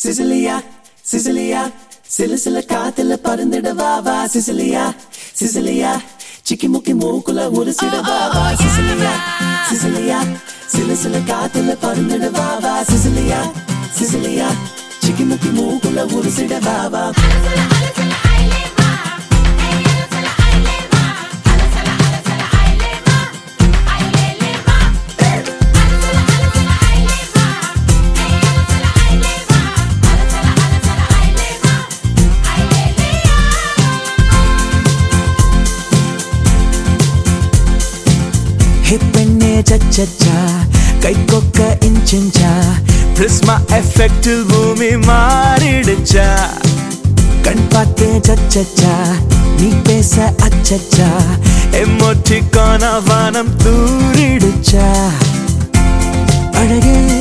Cecilia Cecilia சில சில காத்துல பறந்துடவா வா சிசிலியா சிசிலியா சிக்கி முக்கி மூக்குல ஒரு சிடவா வா சிசிலியா சிசிலியா சில சில காத்துல பறந்துடவா வா சிசிலியா சிசிலியா சிக்கி முக்கி மூக்குல ஒரு சிடவா வா. சச்சச்சா கை கொக்க இன்ச்சா பிரிஸ்மா எஃபெக்டில் பூமி மாறிடுச்சா? கண் பார்த்தே சச்சச்சா நீ பேச அச்சச்சா? எம்மோட்டிக்கான வானம் தூரிடுச்சா? அழகே.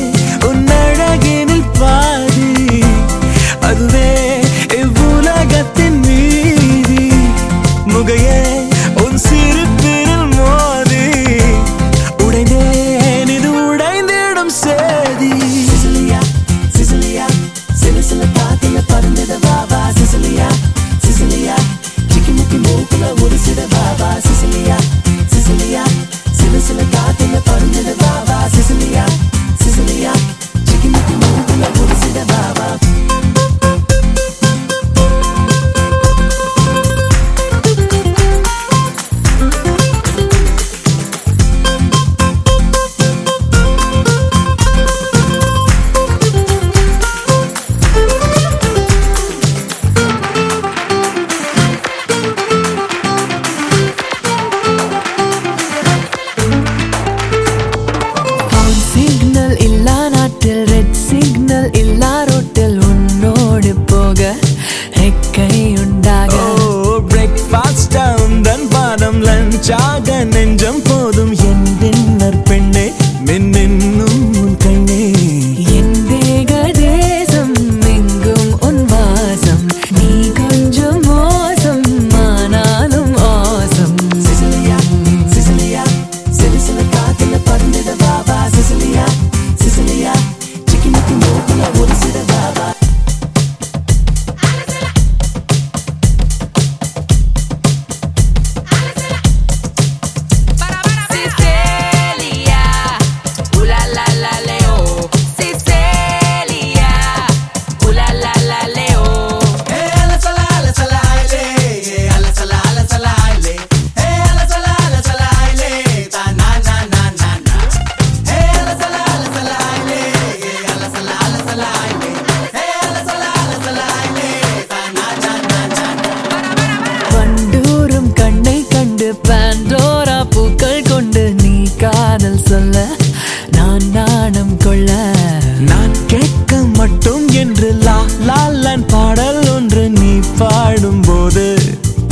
ஒன்று லா லாலன் பாடல் ஒன்று நீ பாடும்போது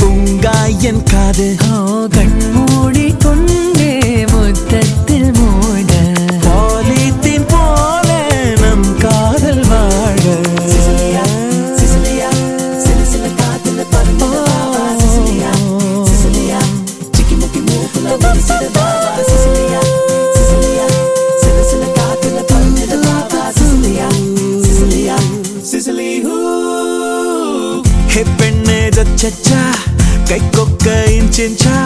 பூங்கா என் காது. ചച്ചാ കൈക്കൊക്കയും ചിഞ്ചാ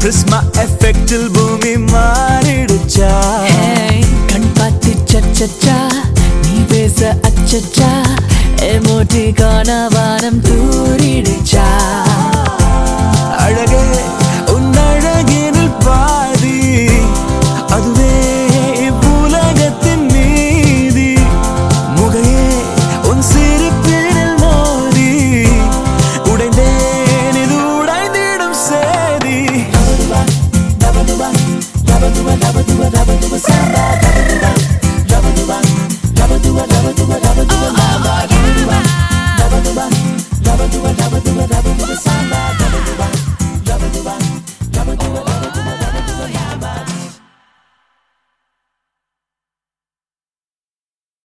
പ്രിസ്മ എഫക്റ്റിൽ ഭൂമി മാറിടിച്ചാ കൺപാത്തി ചച്ചാ നീ പേസ അച്ചച്ചാ എമോട്ടിക്കോണ വാനം തൂരിടിച്ചാ അഴകേ ഉന്നഴകിനിൽ പാ